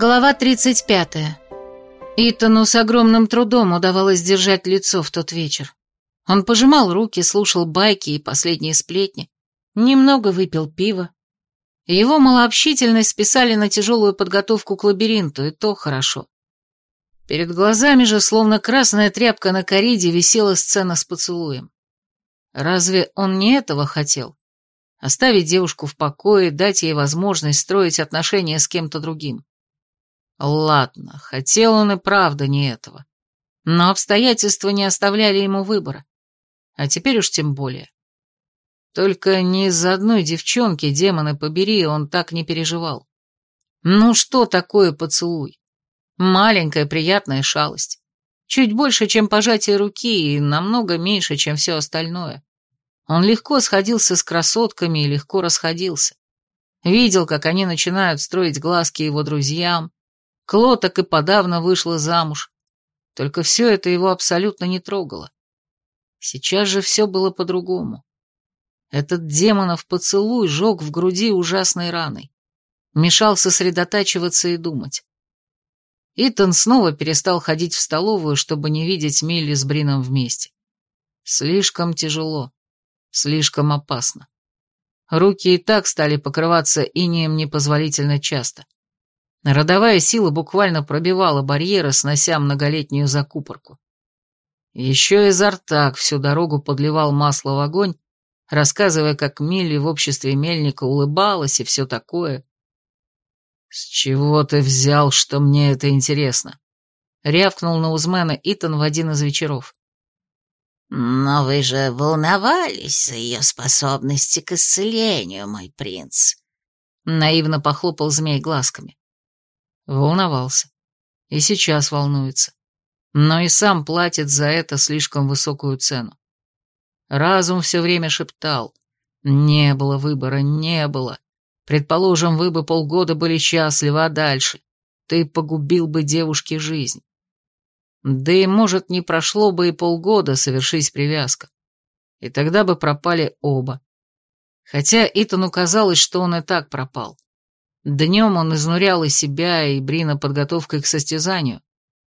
Глава 35. Итану с огромным трудом удавалось держать лицо в тот вечер. Он пожимал руки, слушал байки и последние сплетни, немного выпил пива. Его малообщительность списали на тяжелую подготовку к лабиринту, и то хорошо. Перед глазами же, словно красная тряпка на кориде, висела сцена с поцелуем. Разве он не этого хотел? Оставить девушку в покое, дать ей возможность строить отношения с кем-то другим. Ладно, хотел он и правда не этого. Но обстоятельства не оставляли ему выбора. А теперь уж тем более. Только ни из-за одной девчонки, демоны побери, он так не переживал. Ну что такое поцелуй? Маленькая приятная шалость. Чуть больше, чем пожатие руки, и намного меньше, чем все остальное. Он легко сходился с красотками и легко расходился. Видел, как они начинают строить глазки его друзьям, Кло так и подавно вышла замуж. Только все это его абсолютно не трогало. Сейчас же все было по-другому. Этот демонов поцелуй жег в груди ужасной раной. Мешал сосредотачиваться и думать. Итан снова перестал ходить в столовую, чтобы не видеть Милли с Брином вместе. Слишком тяжело. Слишком опасно. Руки и так стали покрываться инеем непозволительно часто. Родовая сила буквально пробивала барьеры, снося многолетнюю закупорку. Еще и Зартак всю дорогу подливал масло в огонь, рассказывая, как Милли в обществе Мельника улыбалась и все такое. «С чего ты взял, что мне это интересно?» — рявкнул на Узмена Итан в один из вечеров. «Но вы же волновались за ее способности к исцелению, мой принц», — наивно похлопал змей глазками. Волновался. И сейчас волнуется. Но и сам платит за это слишком высокую цену. Разум все время шептал. Не было выбора, не было. Предположим, вы бы полгода были счастливы, а дальше? Ты погубил бы девушке жизнь. Да и, может, не прошло бы и полгода, совершись привязка. И тогда бы пропали оба. Хотя Итану казалось, что он и так пропал. Днем он изнурял и себя, и Брина подготовкой к состязанию,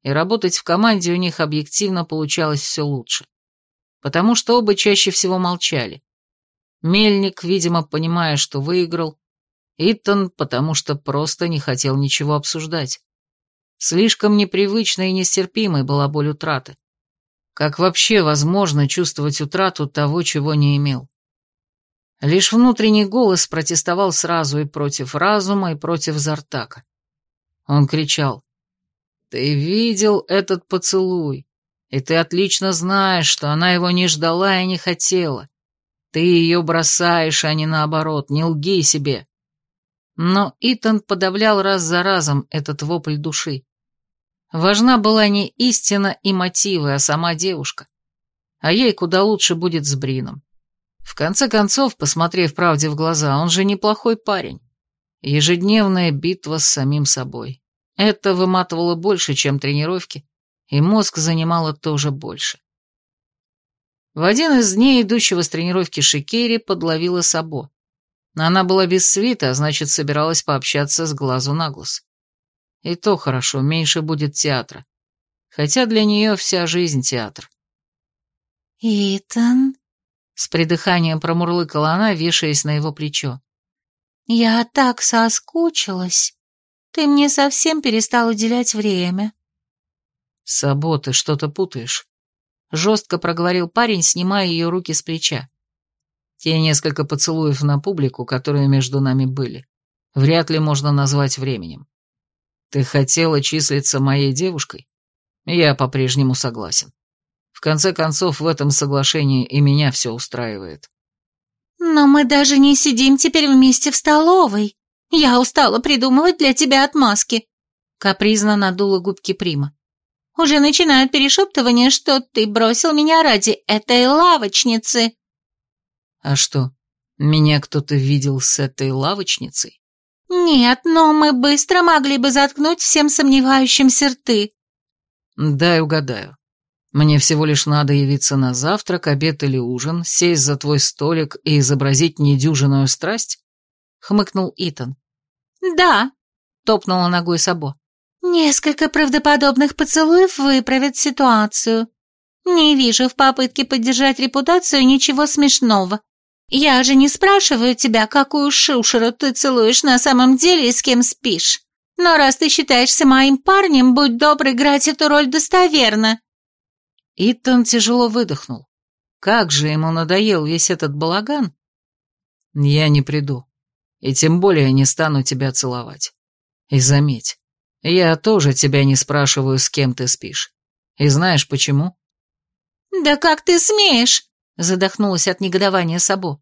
и работать в команде у них объективно получалось все лучше. Потому что оба чаще всего молчали. Мельник, видимо, понимая, что выиграл, Итан, потому что просто не хотел ничего обсуждать. Слишком непривычной и нестерпимой была боль утраты. Как вообще возможно чувствовать утрату того, чего не имел? Лишь внутренний голос протестовал сразу и против разума, и против Зартака. Он кричал. «Ты видел этот поцелуй, и ты отлично знаешь, что она его не ждала и не хотела. Ты ее бросаешь, а не наоборот, не лги себе». Но Итан подавлял раз за разом этот вопль души. Важна была не истина и мотивы, а сама девушка. А ей куда лучше будет с Брином. В конце концов, посмотрев правде в глаза, он же неплохой парень. Ежедневная битва с самим собой. Это выматывало больше, чем тренировки, и мозг занимало тоже больше. В один из дней идущего с тренировки Шикери подловила Сабо. Она была без свита, а значит, собиралась пообщаться с глазу на глаз. И то хорошо, меньше будет театра. Хотя для нее вся жизнь театр. «Итан?» С придыханием промурлыкала она, вешаясь на его плечо. «Я так соскучилась. Ты мне совсем перестал уделять время». «Сабо, ты что-то путаешь», — жестко проговорил парень, снимая ее руки с плеча. Те несколько поцелуев на публику, которые между нами были, вряд ли можно назвать временем. Ты хотела числиться моей девушкой? Я по-прежнему согласен. В конце концов, в этом соглашении и меня все устраивает. Но мы даже не сидим теперь вместе в столовой. Я устала придумывать для тебя отмазки. Капризно надула губки Прима. Уже начинают перешептывания, что ты бросил меня ради этой лавочницы. А что, меня кто-то видел с этой лавочницей? Нет, но мы быстро могли бы заткнуть всем сомневающимся рты. Дай угадаю. Мне всего лишь надо явиться на завтрак, обед или ужин, сесть за твой столик и изобразить недюжинную страсть?» — хмыкнул Итан. «Да», — топнула ногой Сабо. «Несколько правдоподобных поцелуев выправят ситуацию. Не вижу в попытке поддержать репутацию ничего смешного. Я же не спрашиваю тебя, какую шушеру ты целуешь на самом деле и с кем спишь. Но раз ты считаешься моим парнем, будь добр играть эту роль достоверно». Итан тяжело выдохнул. Как же ему надоел весь этот балаган. Я не приду. И тем более не стану тебя целовать. И заметь, я тоже тебя не спрашиваю, с кем ты спишь. И знаешь почему? «Да как ты смеешь?» — задохнулась от негодования Сабо.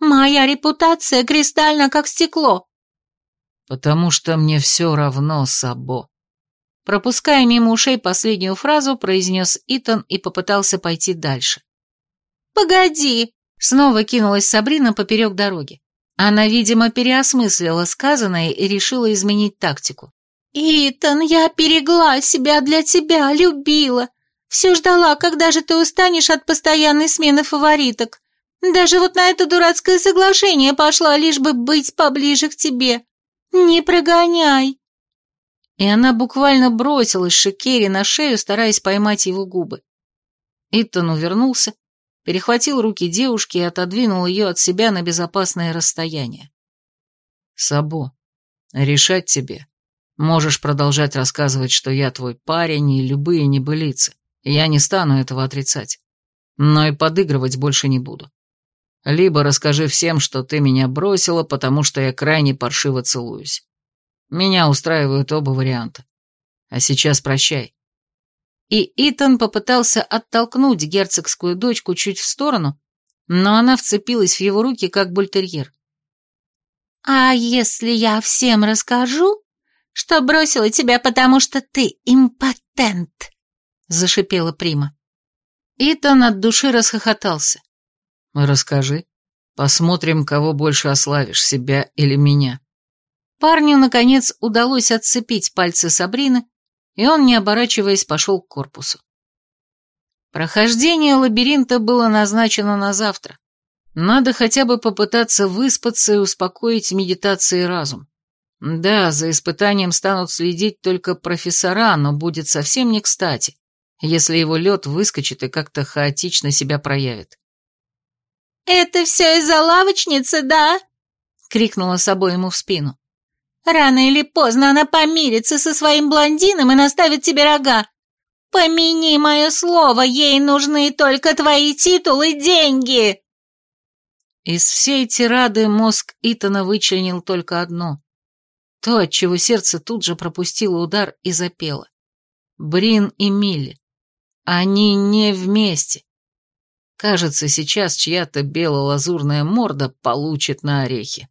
«Моя репутация кристальна, как стекло». «Потому что мне все равно, Сабо». Пропуская мимо ушей последнюю фразу, произнес Итан и попытался пойти дальше. «Погоди!» — снова кинулась Сабрина поперек дороги. Она, видимо, переосмыслила сказанное и решила изменить тактику. «Итан, я перегла себя для тебя, любила. Все ждала, когда же ты устанешь от постоянной смены фавориток. Даже вот на это дурацкое соглашение пошла, лишь бы быть поближе к тебе. Не прогоняй!» И она буквально бросилась Шикери на шею, стараясь поймать его губы. Итан увернулся, перехватил руки девушки и отодвинул ее от себя на безопасное расстояние. «Сабо, решать тебе. Можешь продолжать рассказывать, что я твой парень и любые небылицы. Я не стану этого отрицать. Но и подыгрывать больше не буду. Либо расскажи всем, что ты меня бросила, потому что я крайне паршиво целуюсь. Меня устраивают оба варианта. А сейчас прощай. И Итан попытался оттолкнуть герцогскую дочку чуть в сторону, но она вцепилась в его руки, как бультерьер. «А если я всем расскажу, что бросила тебя, потому что ты импотент?» — зашипела Прима. Итан от души расхохотался. «Расскажи. Посмотрим, кого больше ославишь, себя или меня». Парню, наконец, удалось отцепить пальцы Сабрины, и он, не оборачиваясь, пошел к корпусу. Прохождение лабиринта было назначено на завтра. Надо хотя бы попытаться выспаться и успокоить медитацией разум. Да, за испытанием станут следить только профессора, но будет совсем не кстати, если его лед выскочит и как-то хаотично себя проявит. «Это все из-за лавочницы, да?» — крикнула собой ему в спину. Рано или поздно она помирится со своим блондином и наставит тебе рога. Помяни мое слово, ей нужны только твои титулы и деньги!» Из всей тирады мозг Итана вычленил только одно. То, от чего сердце тут же пропустило удар и запело. Брин и Милли. Они не вместе. Кажется, сейчас чья-то бело-лазурная морда получит на орехи.